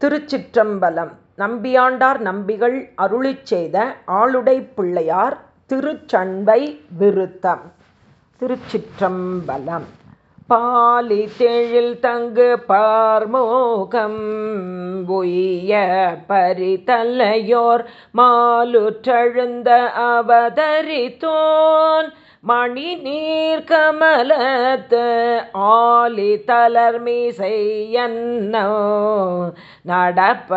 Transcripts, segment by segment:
திருச்சிற்றம்பலம். நம்பியாண்டார் நம்பிகள் அருளி செய்த ஆளுடை பிள்ளையார் திருச்சண்பை விருத்தம். திருச்சிற்றம்பலம். பாலி தெழில் தங்கு பார்மோகம் உய்ய பரிதல்லையோர் மாலுற்றழுந்த அவதரித்தோன். மணி நீர் கமலத்து ஆலி தளர்மிசையன்னோ நடப்ப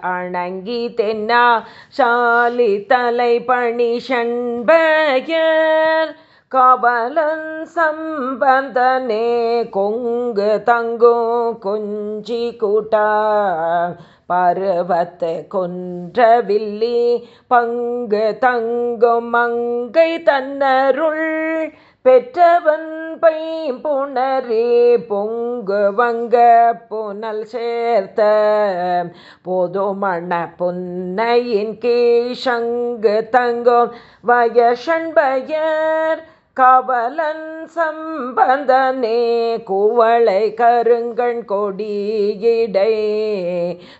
அணங்கி தென்னா சாலி தலை பணி ஷண்பயர். கபலன் சம்பந்தனே கொங்கு தங்கும் குஞ்சி கூட்டா. பருவத்து கொன்றவில்லி பங்கு தங்கும் மங்கை தன்னருள் பெற்றவன் பைம்புணரே பொங்கு வங்க புனல் சேர்த்த பொதுமண புன்னையின் கீழங்கு தங்கும் வயஷண்பயர் கவலன் சம்பந்தனே குவளை கருங்கண் கொடியிடை.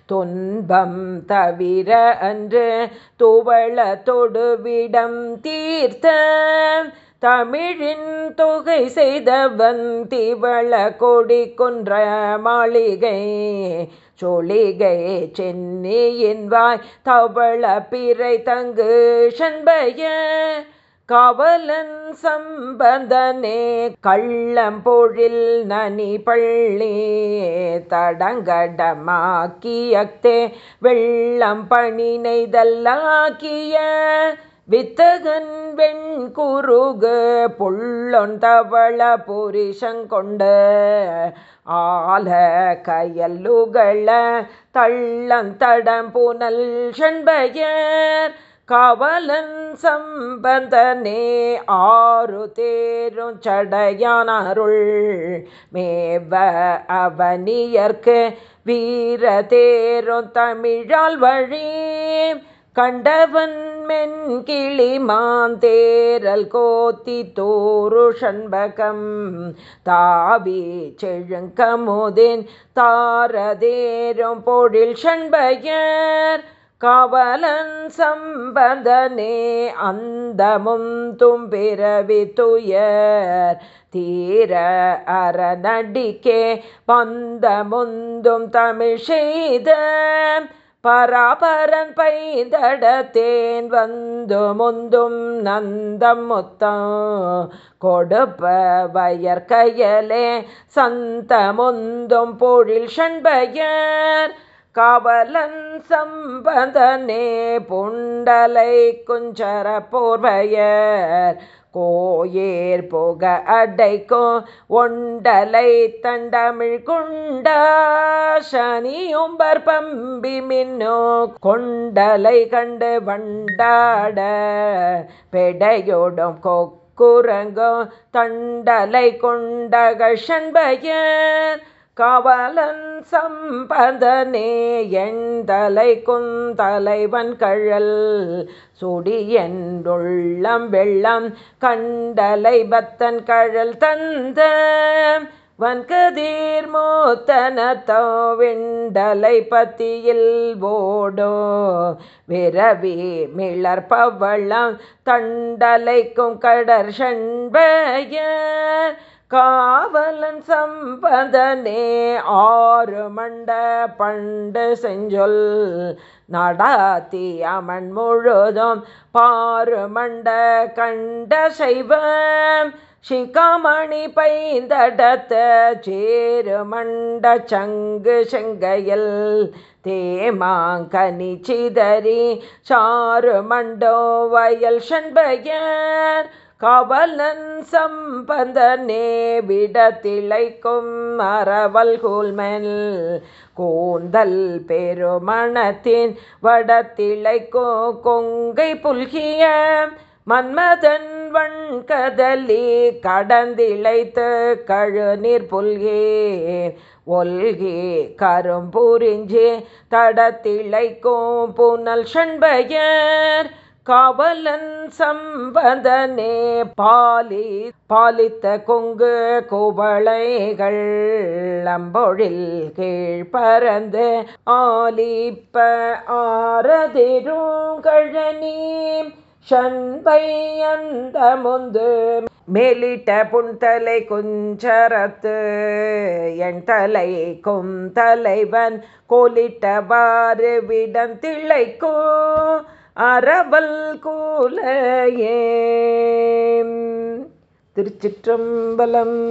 துன்பம் தவிர அன்று துவள தொடுவிடம் தீர்த்த தமிழின் தொகை செய்தவன் திவள கொடி கொன்ற மாளிகை. சொலிகை சென்னியின் வாய் தவள பிறை தங்கு ஷண்பய கவலன் சம்பந்தனே கள்ளம் பொழில் நனி பள்ளி தடங்கடமாக்கியத்தே வெள்ளம் பணி நெய்தல்லாக்கிய வித்தகன் வெண் குறுகு பொள்ளொன் தவள புரிஷங்கொண்ட ஆல கயல்லுகள தள்ளந்தடம் புனல் செண்பயர் கவலன் சம்பந்தனே ஆறு தேரும் சடையானருள் மேவ அவனியர்க்கு வீர தேரும் தமிழால் வழி. கண்டவன் மென் கிளி மாந்தேரல் கோத்தி தோரு ஷண்பகம். தாவி செழுங்கமுதின் தாரதேரும் பொழில் ஷண்பயர். கவலன் சம்பந்தனே அந்தமும் தும்பிரவி துயர். தீர அறநடிக்கே பந்த முந்தும் தமிழ் செய்த பராபரன் பைந்தடத்தேன் வந்து முந்தும் நந்தம் முத்தம். கொடுப்ப வயற்கையலே சந்த முந்தும் பொழில் ஷண்பயர். கவலன் சம்பந்தனே புண்டலை குஞ்சர போர்வையர் கோயேர் போக அடைக்கும் ஒண்டலை தண்டமிழ் குண்டா சனியும்பர் பம்பி மின்னோ கொண்டலை கண்டு வண்டாட பெடையோடும் கொக்குரங்கும் தண்டலை கொண்டக ஷண்பயர் கவலன் சம்பதனே எண்தலை குந்தலைவன் கழல் சுடி என்றுள்ளம் வெள்ளம் கண்டலை பத்தன் கழல் தந்த வன்கதீர் மூத்தனத்தோ விண்டலை பத்தியில் ஓடோ விரவி மிளர் பவளம் தண்டலைக்கும் கடற் ஷண்பயர் காவலன் சம்பதனே ஆறு மண்ட பண்டு செஞ்சொல் நடாத்தி அமன் முழுதும் பாரு மண்ட கண்ட சைவம் சிகாமணி பைந்தடத்த சேரு மண்ட சங்கு செங்கையல் தேமாங்கனி சிதறி சாறு மண்டோ வயல் செண்பையர். கவலன் சம்பந்தனே விடத்திளைக்கும் அறவல் கூல்மெல் கூந்தல் பெருமணத்தின் வடத்திளைக்கோ கொங்கை புல்கிய மன்மதன் வண்கதலி கடந்திழைத்து கழுநீர் புல்கே. ஒல்கி கரும்புரிஞ்சி தடத்திழைக்கும் புனல் ஷண்பயர் காவலன் சம்பதனே பாலி பாலித்த கொங்கு குவளைகள் அம்பொழில் கீழ்பறந்து ஆலிப்ப ஆரதிரும் கழனி ஷண்பை அந்த முந்து மேலிட்ட புன்தலை குஞ்சரத்து என் தலை கும் தலைவன் கோலிட்டவாறு விடந்திழைக்கும். அறவல் கூலையே. திருச்சிற்றம்பலம்.